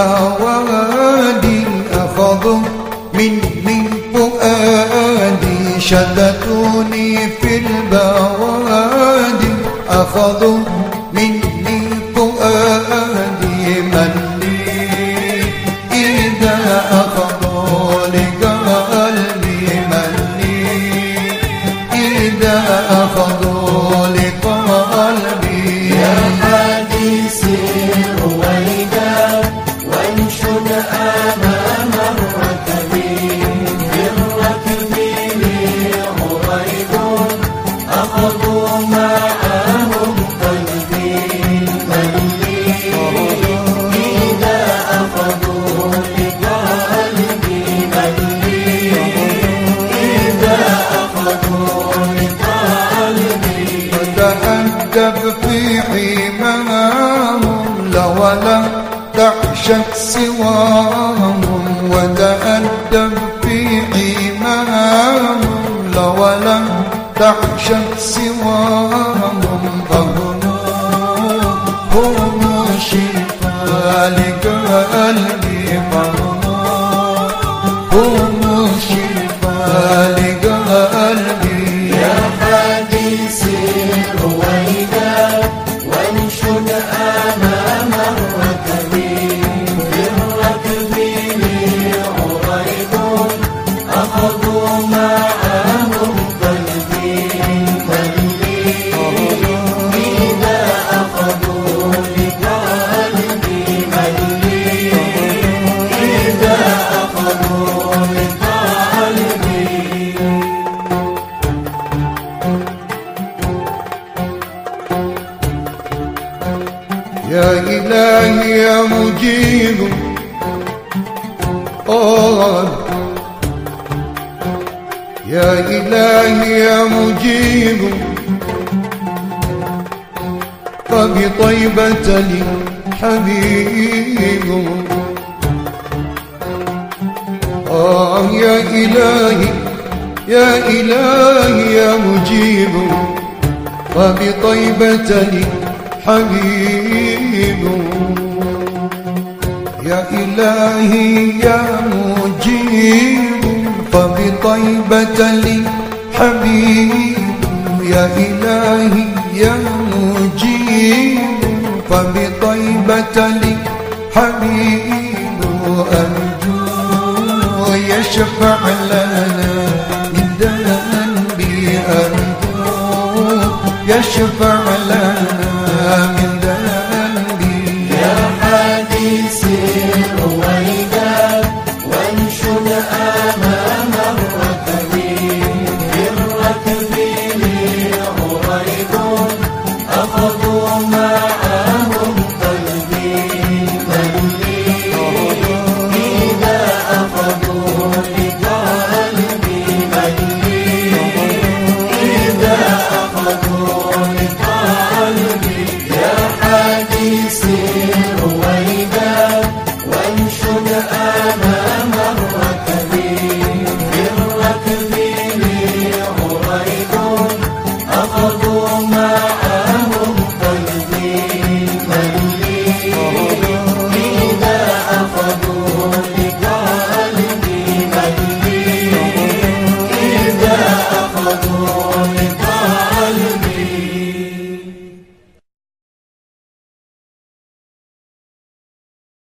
بوادي أخذوا مني فؤادي شدتوني في البوادي. أخذوا مني فؤادي من إذا أخذوا لقلبي من لي إذا أخذوا لقلبي في حماهم لولا تحشك سواهم. وتأدب في حماهم لولا تحشك سواهم. يا إلهي يا مجيب آه يا إلهي يا مجيب فبطيبة لي حبيب آه يا إلهي يا إلهي يا مجيب فبطيبة لي حبيب إلهي يا مجيب فبطيبة لي حبيب. يا إلهي يا مجيب فبطيبة لي حبيب. أرجو يشفع لنا من ذنبي أرجو يشفع لنا amor.